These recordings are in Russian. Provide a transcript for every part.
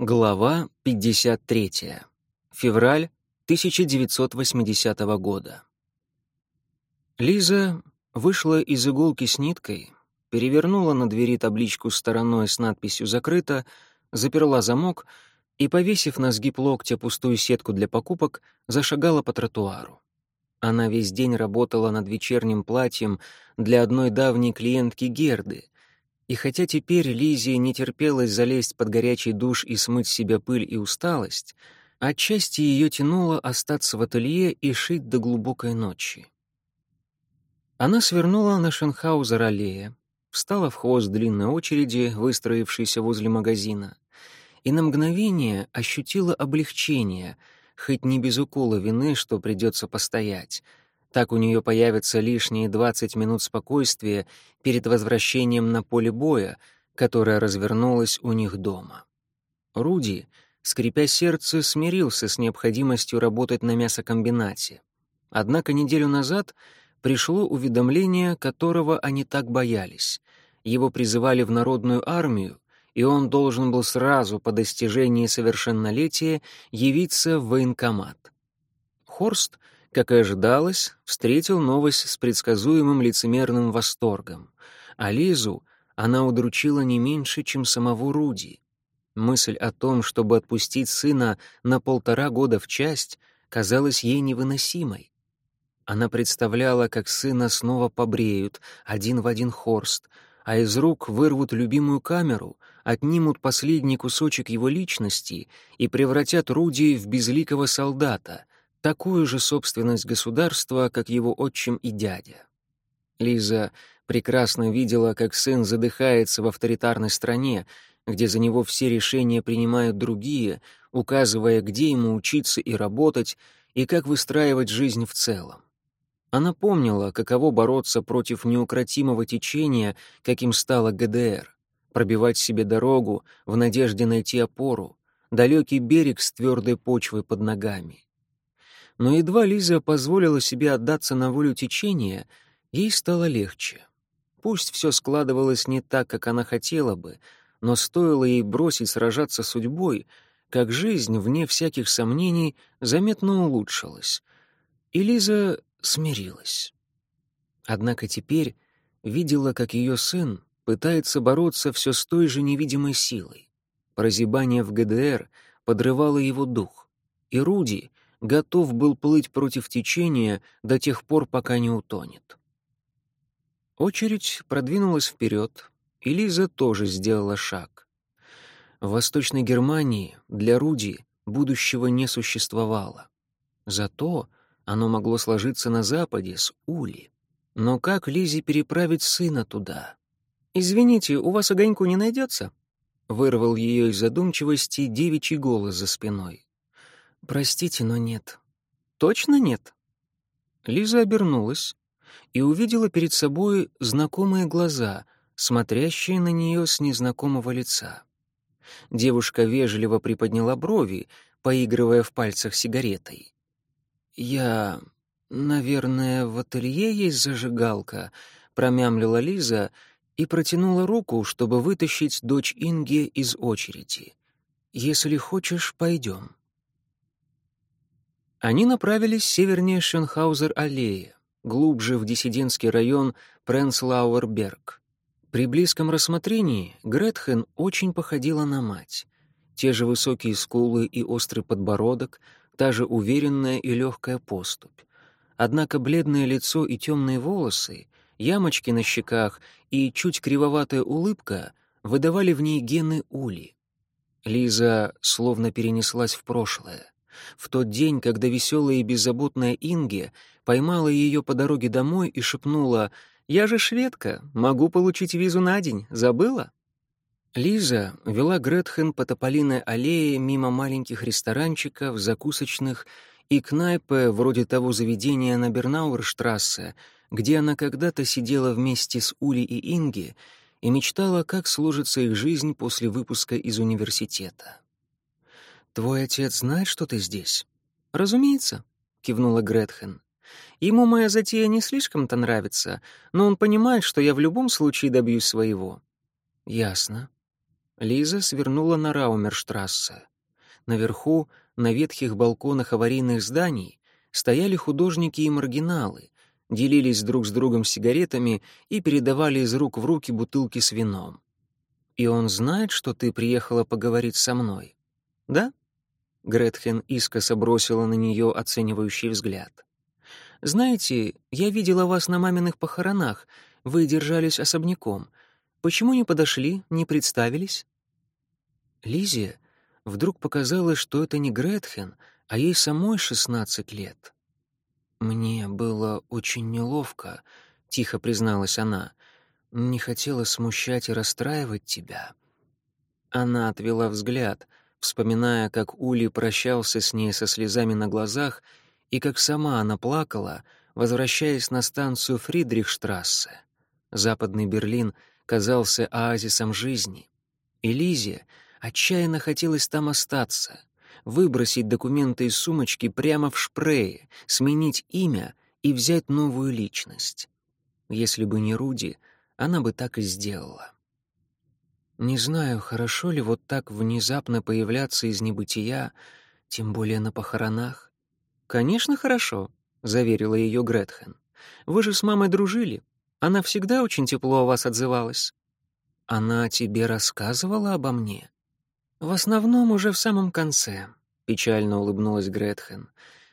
Глава 53. Февраль 1980 года. Лиза вышла из иголки с ниткой, перевернула на двери табличку стороной с надписью «Закрыто», заперла замок и, повесив на сгиб локтя пустую сетку для покупок, зашагала по тротуару. Она весь день работала над вечерним платьем для одной давней клиентки Герды — и хотя теперь Лизе не терпелось залезть под горячий душ и смыть с себя пыль и усталость, отчасти ее тянуло остаться в ателье и шить до глубокой ночи. Она свернула на Шенхаузер-аллея, встала в хвост длинной очереди, выстроившейся возле магазина, и на мгновение ощутила облегчение, хоть не без укола вины, что придется постоять — так у нее появятся лишние 20 минут спокойствия перед возвращением на поле боя, которое развернулось у них дома. Руди, скрипя сердце, смирился с необходимостью работать на мясокомбинате. Однако неделю назад пришло уведомление, которого они так боялись. Его призывали в народную армию, и он должен был сразу по достижении совершеннолетия явиться в военкомат. Хорст — как и ожидалось, встретил новость с предсказуемым лицемерным восторгом. А Лизу она удручила не меньше, чем самого Руди. Мысль о том, чтобы отпустить сына на полтора года в часть, казалась ей невыносимой. Она представляла, как сына снова побреют, один в один Хорст, а из рук вырвут любимую камеру, отнимут последний кусочек его личности и превратят Руди в безликого солдата, такую же собственность государства, как его отчим и дядя. Лиза прекрасно видела, как сын задыхается в авторитарной стране, где за него все решения принимают другие, указывая, где ему учиться и работать, и как выстраивать жизнь в целом. Она помнила, каково бороться против неукротимого течения, каким стала ГДР, пробивать себе дорогу в надежде найти опору, далекий берег с твердой почвой под ногами. Но едва Лиза позволила себе отдаться на волю течения, ей стало легче. Пусть все складывалось не так, как она хотела бы, но стоило ей бросить сражаться судьбой, как жизнь, вне всяких сомнений, заметно улучшилась. И Лиза смирилась. Однако теперь видела, как ее сын пытается бороться все с той же невидимой силой. Прозябание в ГДР подрывало его дух. И Руди готов был плыть против течения до тех пор, пока не утонет. Очередь продвинулась вперед, и Лиза тоже сделала шаг. В Восточной Германии для Руди будущего не существовало. Зато оно могло сложиться на Западе с Ули. Но как Лизе переправить сына туда? «Извините, у вас огоньку не найдется?» Вырвал ее из задумчивости девичий голос за спиной. «Простите, но нет». «Точно нет?» Лиза обернулась и увидела перед собой знакомые глаза, смотрящие на нее с незнакомого лица. Девушка вежливо приподняла брови, поигрывая в пальцах сигаретой. «Я... наверное, в ателье есть зажигалка», — промямлила Лиза и протянула руку, чтобы вытащить дочь Инги из очереди. «Если хочешь, пойдем». Они направились севернее Шенхаузер-аллеи, глубже в диссидентский район Пренслауэрберг. При близком рассмотрении Гретхен очень походила на мать. Те же высокие скулы и острый подбородок, та же уверенная и легкая поступь. Однако бледное лицо и темные волосы, ямочки на щеках и чуть кривоватая улыбка выдавали в ней гены Ули. Лиза словно перенеслась в прошлое в тот день, когда веселая и беззаботная Инге поймала ее по дороге домой и шепнула «Я же шведка, могу получить визу на день, забыла?» Лиза вела Гретхен по Тополиной аллее мимо маленьких ресторанчиков, закусочных и кнайпы вроде того заведения на Бернауэрштрассе, где она когда-то сидела вместе с Ули и Инге и мечтала, как сложится их жизнь после выпуска из университета. «Твой отец знает, что ты здесь?» «Разумеется», — кивнула Гретхен. «Ему моя затея не слишком-то нравится, но он понимает, что я в любом случае добьюсь своего». «Ясно». Лиза свернула на Раумерштрассе. Наверху, на ветхих балконах аварийных зданий, стояли художники и маргиналы, делились друг с другом сигаретами и передавали из рук в руки бутылки с вином. «И он знает, что ты приехала поговорить со мной?» «Да?» Гретхен искоса бросила на нее оценивающий взгляд. «Знаете, я видела вас на маминых похоронах. Вы держались особняком. Почему не подошли, не представились?» Лизе вдруг показалось, что это не Гретхен, а ей самой шестнадцать лет. «Мне было очень неловко», — тихо призналась она. «Не хотела смущать и расстраивать тебя». Она отвела взгляд, вспоминая, как Ули прощался с ней со слезами на глазах и как сама она плакала, возвращаясь на станцию Фридрихштрассе. Западный Берлин казался оазисом жизни. И Лизе отчаянно хотелось там остаться, выбросить документы из сумочки прямо в шпрее, сменить имя и взять новую личность. Если бы не Руди, она бы так и сделала. Не знаю, хорошо ли вот так внезапно появляться из небытия, тем более на похоронах. «Конечно, хорошо», — заверила ее Гретхен. «Вы же с мамой дружили. Она всегда очень тепло о вас отзывалась». «Она тебе рассказывала обо мне?» «В основном уже в самом конце», — печально улыбнулась Гретхен.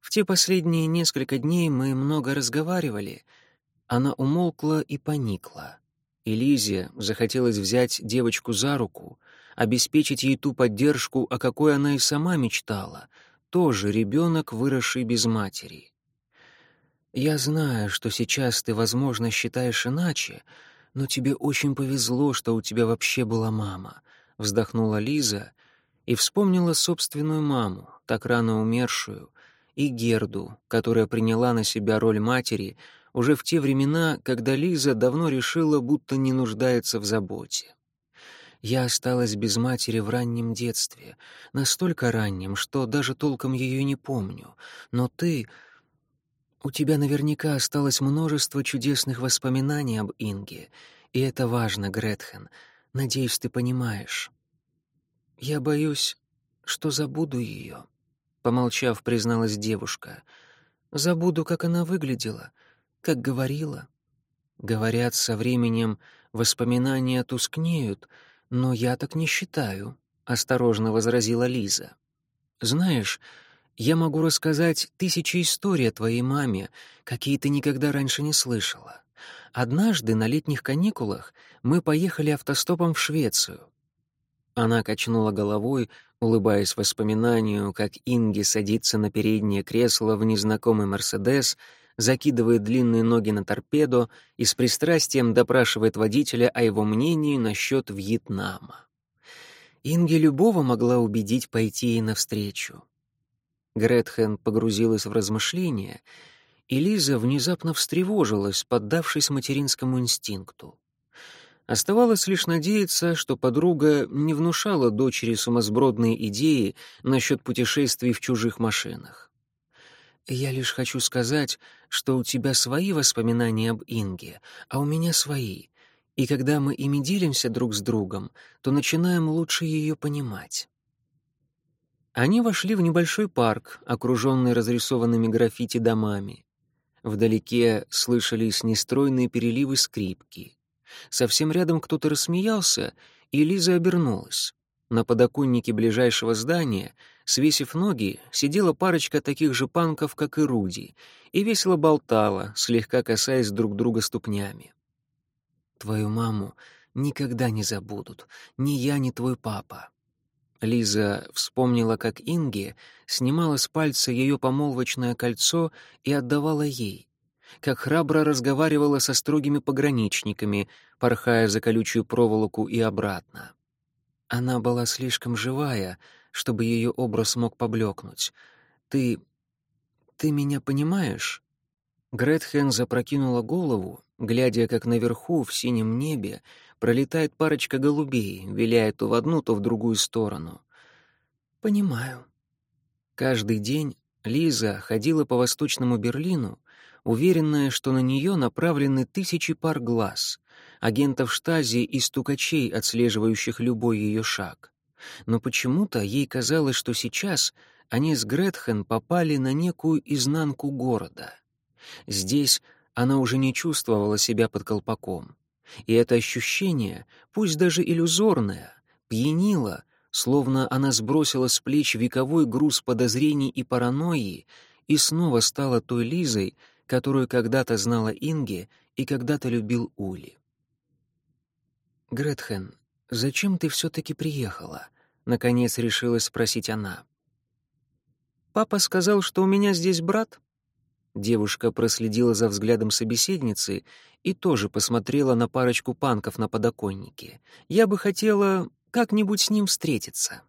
«В те последние несколько дней мы много разговаривали». Она умолкла и поникла. И Лизе захотелось взять девочку за руку, обеспечить ей ту поддержку, о какой она и сама мечтала, тоже ребенок, выросший без матери. «Я знаю, что сейчас ты, возможно, считаешь иначе, но тебе очень повезло, что у тебя вообще была мама», — вздохнула Лиза и вспомнила собственную маму, так рано умершую, и Герду, которая приняла на себя роль матери — уже в те времена, когда Лиза давно решила, будто не нуждается в заботе. Я осталась без матери в раннем детстве, настолько раннем, что даже толком ее не помню. Но ты... У тебя наверняка осталось множество чудесных воспоминаний об Инге, и это важно, Гретхен. Надеюсь, ты понимаешь. Я боюсь, что забуду ее, — помолчав, призналась девушка. Забуду, как она выглядела — как говорила. Говорят, со временем воспоминания тускнеют, но я так не считаю, — осторожно возразила Лиза. Знаешь, я могу рассказать тысячи историй о твоей маме, какие ты никогда раньше не слышала. Однажды на летних каникулах мы поехали автостопом в Швецию. Она качнула головой, улыбаясь воспоминанию, как Инги садится на переднее кресло в незнакомый «Мерседес», закидывает длинные ноги на торпедо и с пристрастием допрашивает водителя о его мнении насчет Вьетнама. Инги любого могла убедить пойти ей навстречу. Гретхен погрузилась в размышления, и Лиза внезапно встревожилась, поддавшись материнскому инстинкту. Оставалось лишь надеяться, что подруга не внушала дочери сумасбродные идеи насчет путешествий в чужих машинах. Я лишь хочу сказать, что у тебя свои воспоминания об Инге, а у меня свои. И когда мы ими делимся друг с другом, то начинаем лучше ее понимать. Они вошли в небольшой парк, окруженный разрисованными граффити домами. Вдалеке слышались нестройные переливы скрипки. Совсем рядом кто-то рассмеялся, и Лиза обернулась. На подоконнике ближайшего здания, свесив ноги, сидела парочка таких же панков, как и Руди, и весело болтала, слегка касаясь друг друга ступнями. «Твою маму никогда не забудут, ни я, ни твой папа». Лиза вспомнила, как Инге снимала с пальца ее помолвочное кольцо и отдавала ей, как храбро разговаривала со строгими пограничниками, порхая за колючую проволоку и обратно. Она была слишком живая, чтобы ее образ мог поблекнуть. Ты... ты меня понимаешь?» Гретхен запрокинула голову, глядя, как наверху, в синем небе, пролетает парочка голубей, виляя то в одну, то в другую сторону. «Понимаю». Каждый день Лиза ходила по восточному Берлину, уверенная, что на нее направлены тысячи пар глаз, агентов штази и стукачей, отслеживающих любой ее шаг. Но почему-то ей казалось, что сейчас они с Гретхен попали на некую изнанку города. Здесь она уже не чувствовала себя под колпаком. И это ощущение, пусть даже иллюзорное, пьянило, словно она сбросила с плеч вековой груз подозрений и паранойи и снова стала той Лизой, которую когда-то знала Инге и когда-то любил Ули. «Гретхен, зачем ты все-таки приехала?» — наконец решилась спросить она. «Папа сказал, что у меня здесь брат». Девушка проследила за взглядом собеседницы и тоже посмотрела на парочку панков на подоконнике. «Я бы хотела как-нибудь с ним встретиться».